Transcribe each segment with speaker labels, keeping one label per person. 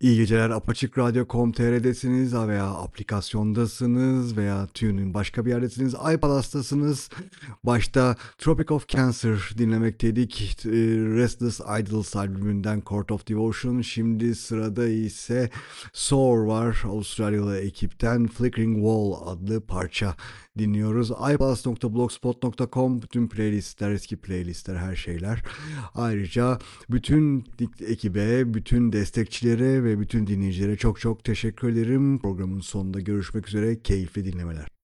Speaker 1: İyi geceler. Apaçık Radyo.com.tr'desiniz veya aplikasyondasınız veya TuneIn başka bir yerdesiniz. iPalas'tasınız. Başta Tropic of Cancer dinlemekteydik. E, Restless Idols albümünden Court of Devotion. Şimdi sırada ise Soar var. Avustralyalı ekipten Flickering Wall adlı parça dinliyoruz. iPalas.blogspot.com bütün playlistler, eski playlistler, her şeyler. Ayrıca bütün ekibe, bütün destekçilere ve bütün dinleyicilere çok çok teşekkür ederim. Programın sonunda görüşmek üzere. Keyifli dinlemeler.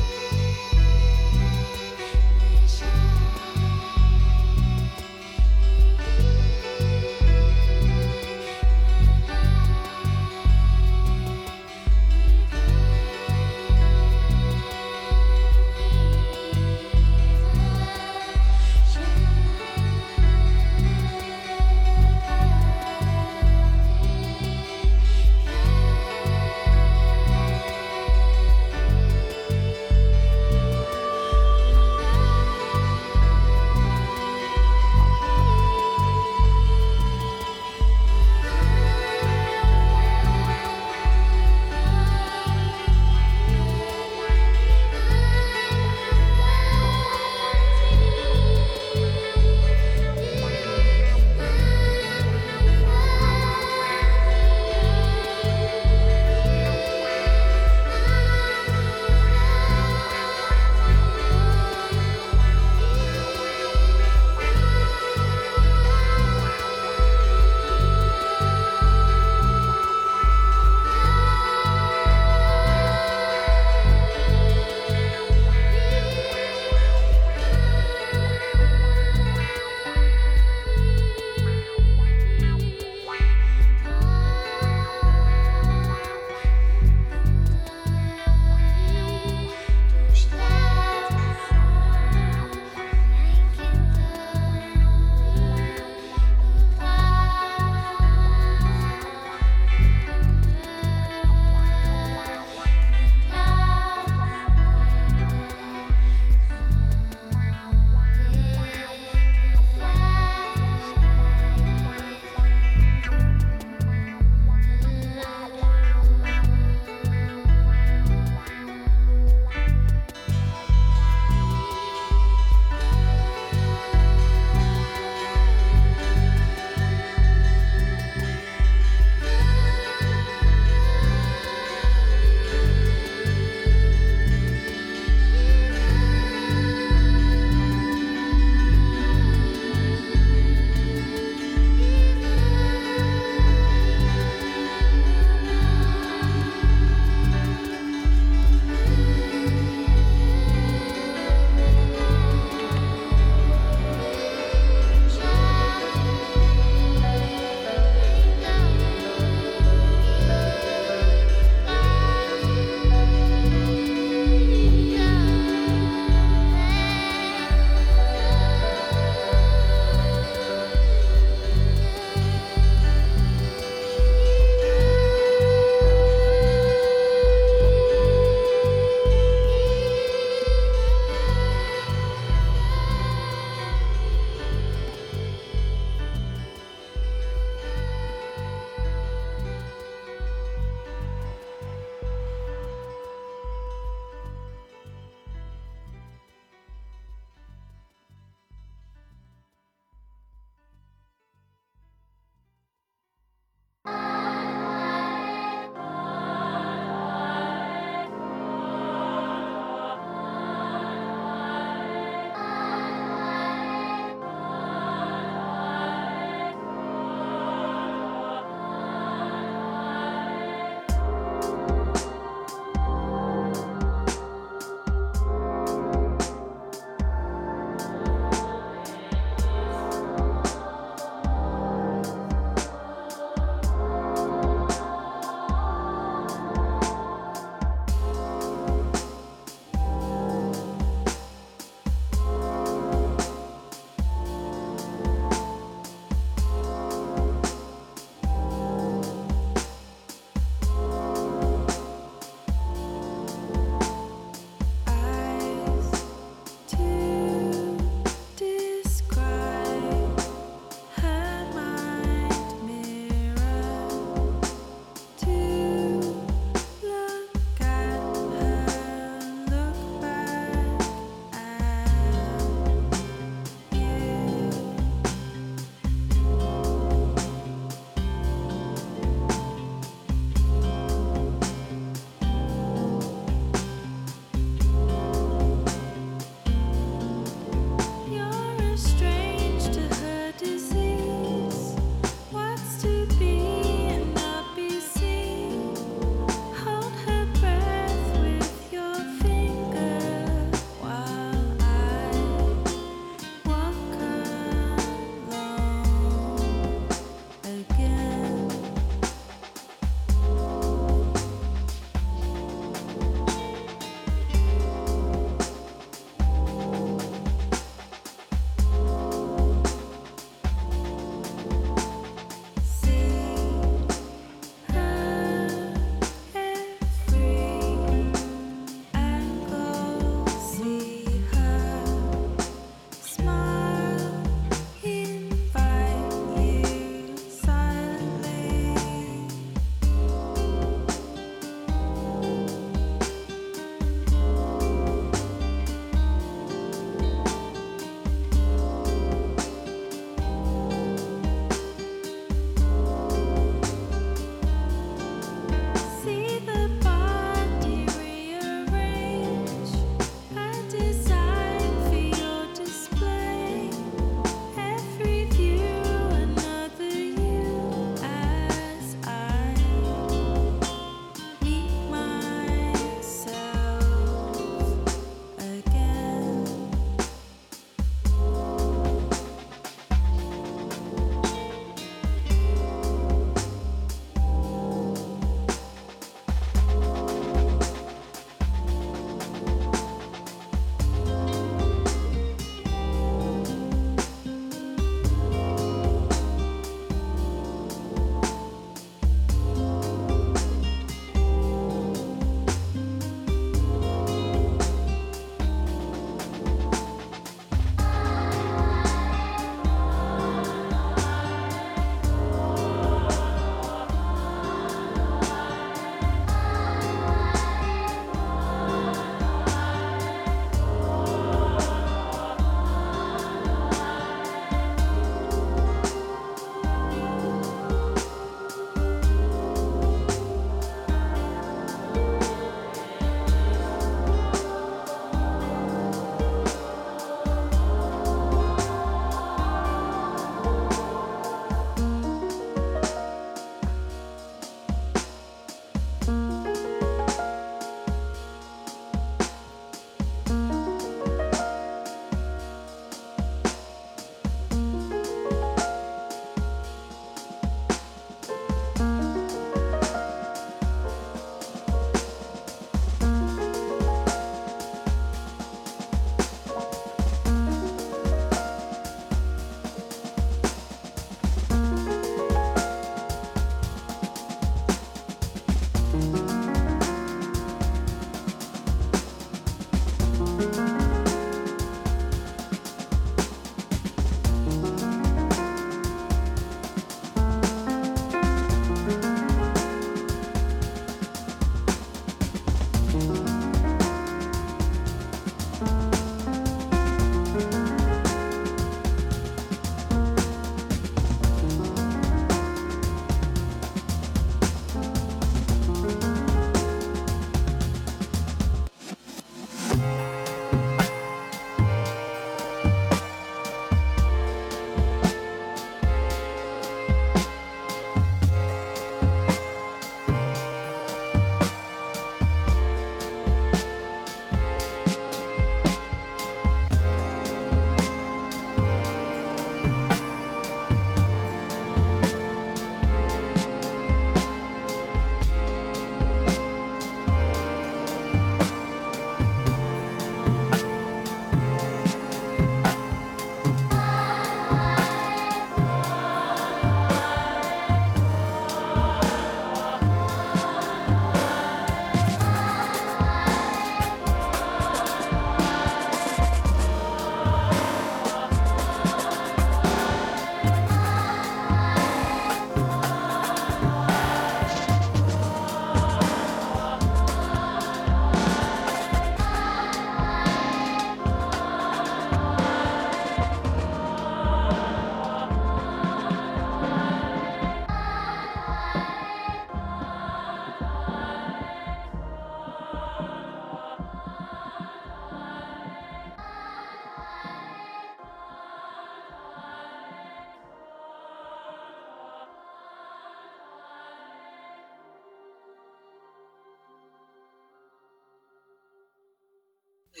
Speaker 1: は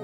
Speaker 1: い。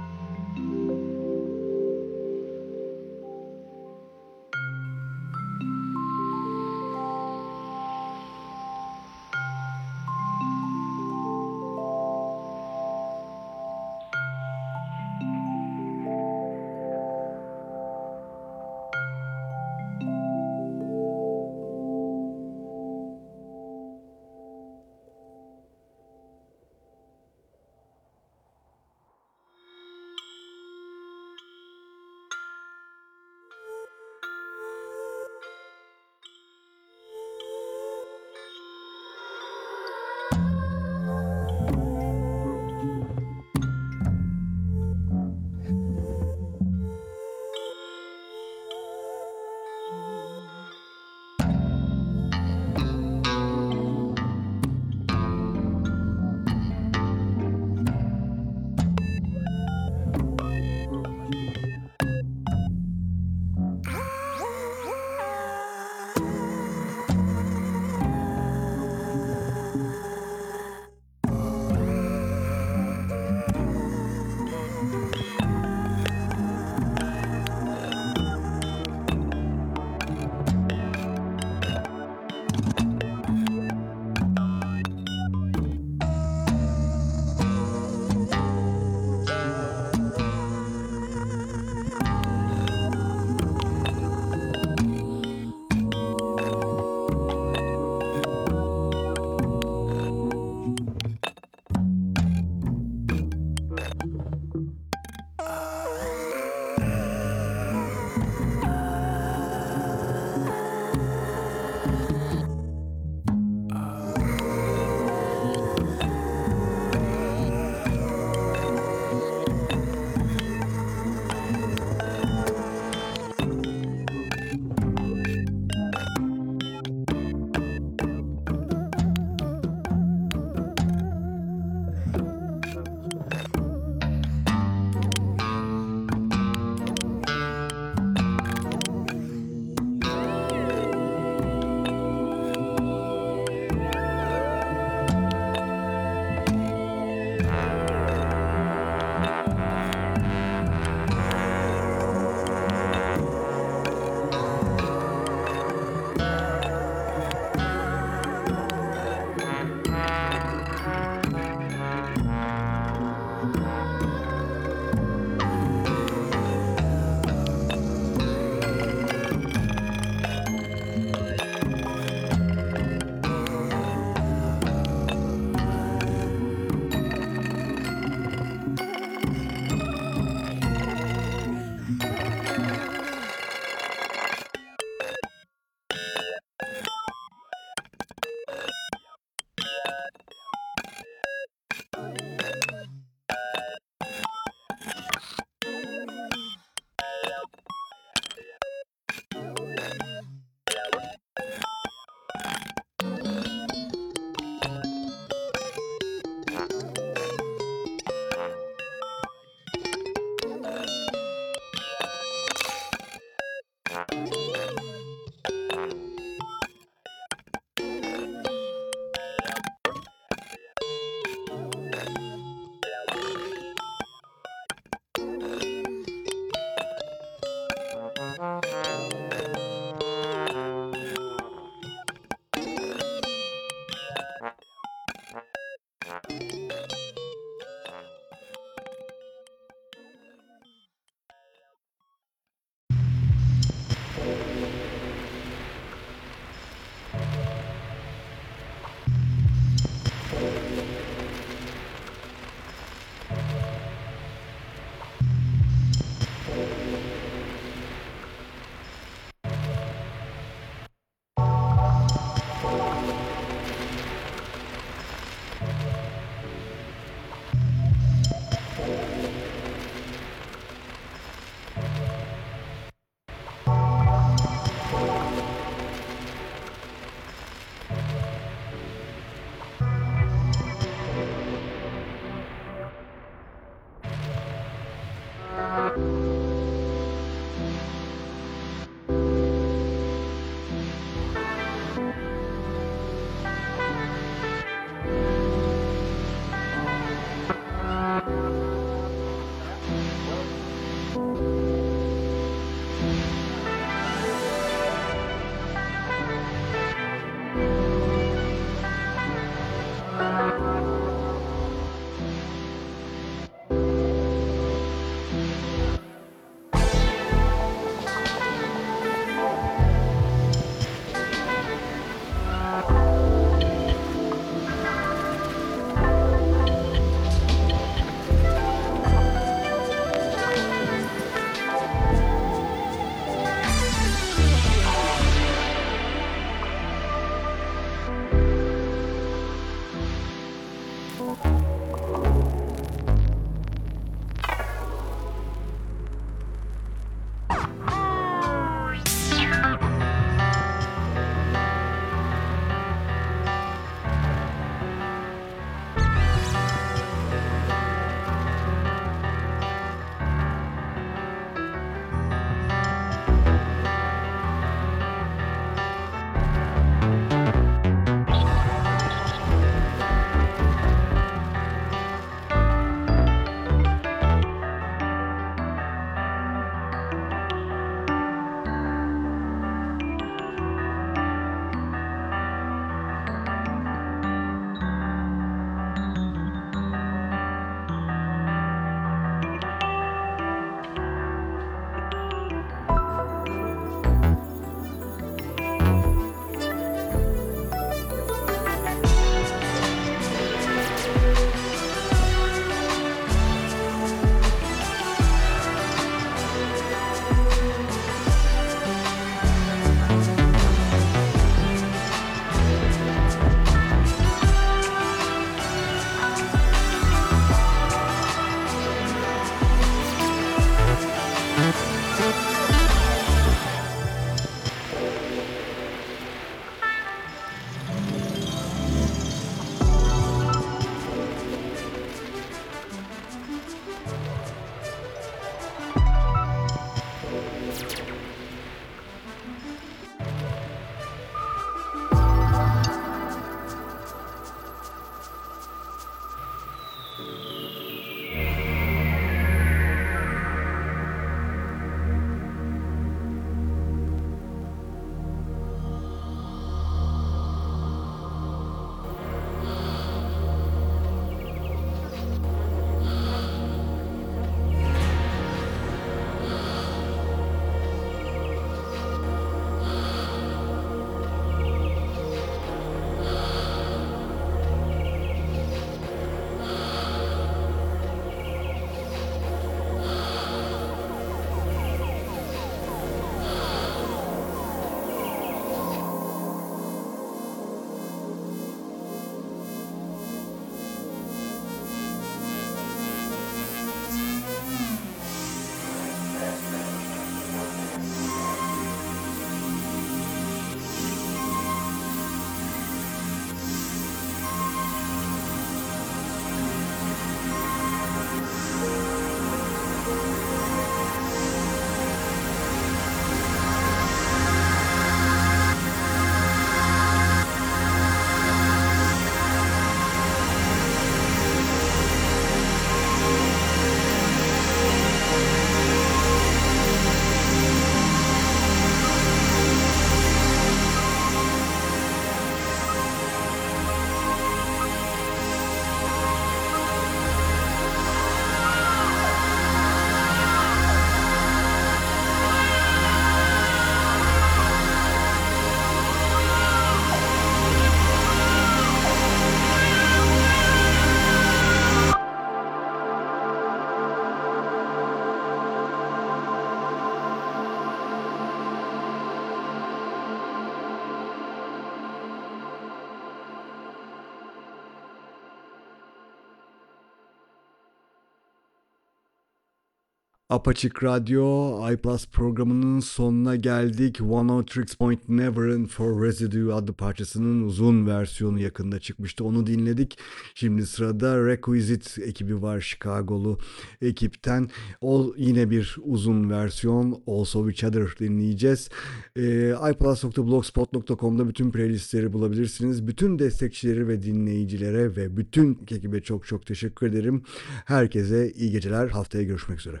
Speaker 2: Apaçık Radyo iPlus programının sonuna geldik. One O Tricks Point Never'ın For Residue adlı parçasının uzun versiyonu yakında çıkmıştı. Onu dinledik. Şimdi sırada Requisite ekibi var Chicago'lu ekipten. O yine bir uzun versiyon Also Each Other dinleyeceğiz. Ee, iPlus.blogspot.com'da bütün playlistleri bulabilirsiniz. Bütün destekçileri ve dinleyicilere ve bütün ekibe çok çok teşekkür ederim. Herkese iyi geceler. Haftaya görüşmek üzere.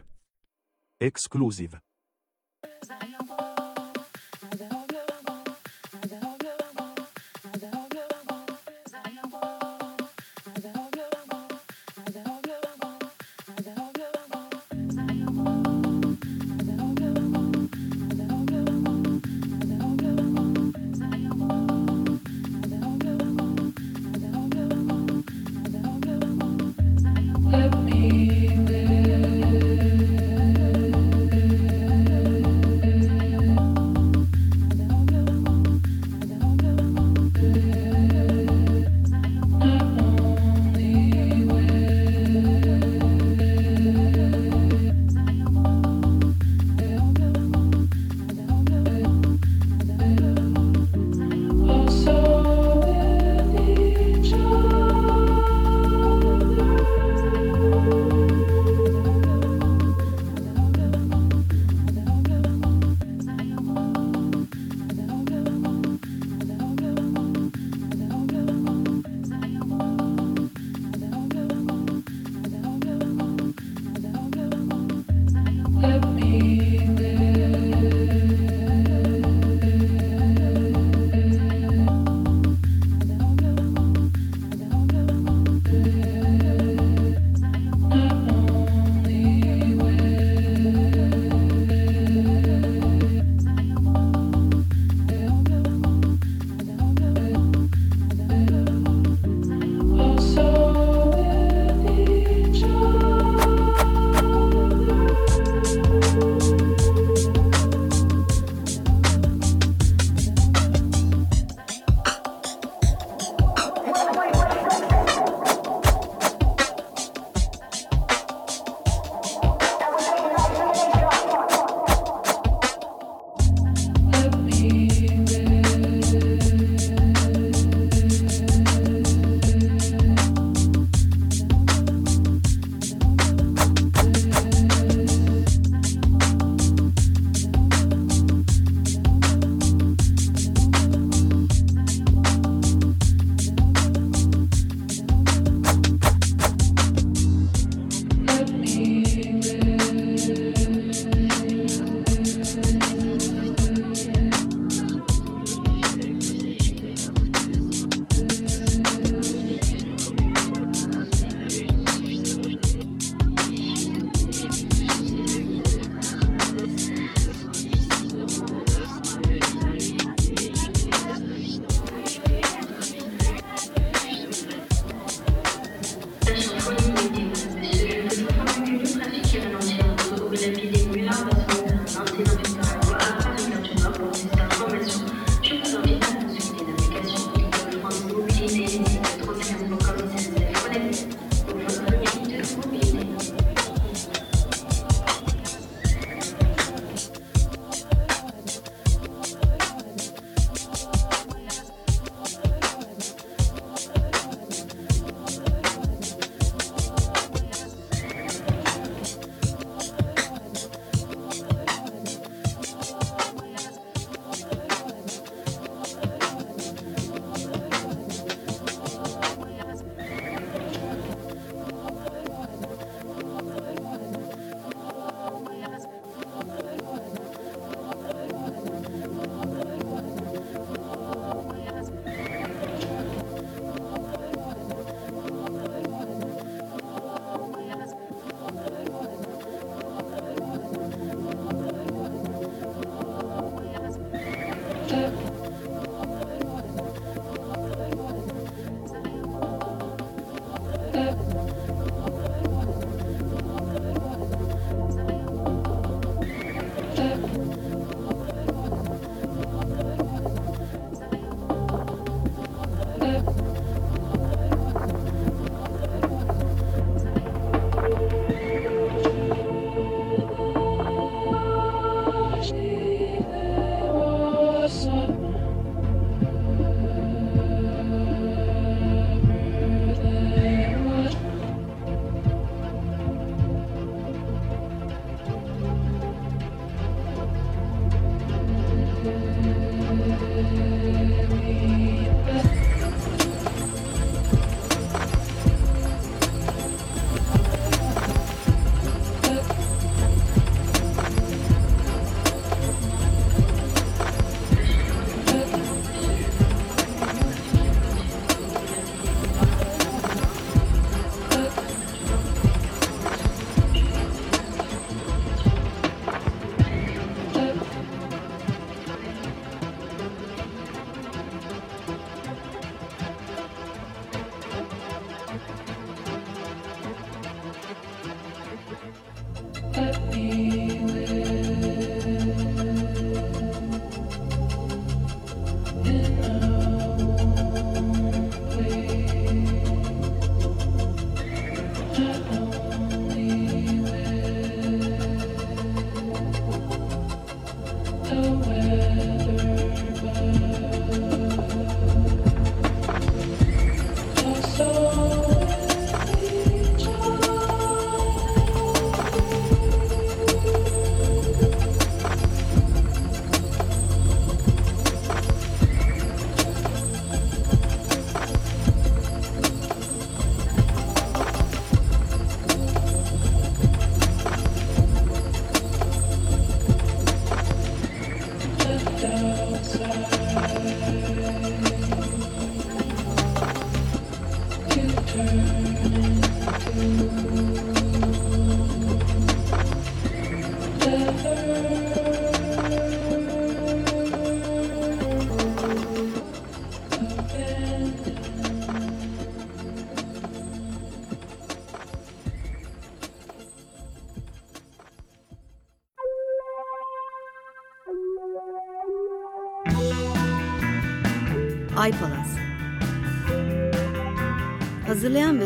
Speaker 3: Exclusive.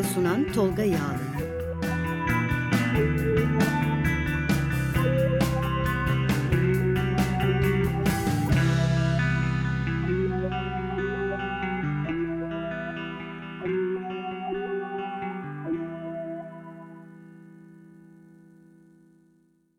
Speaker 4: Sunan Tolga Yağlı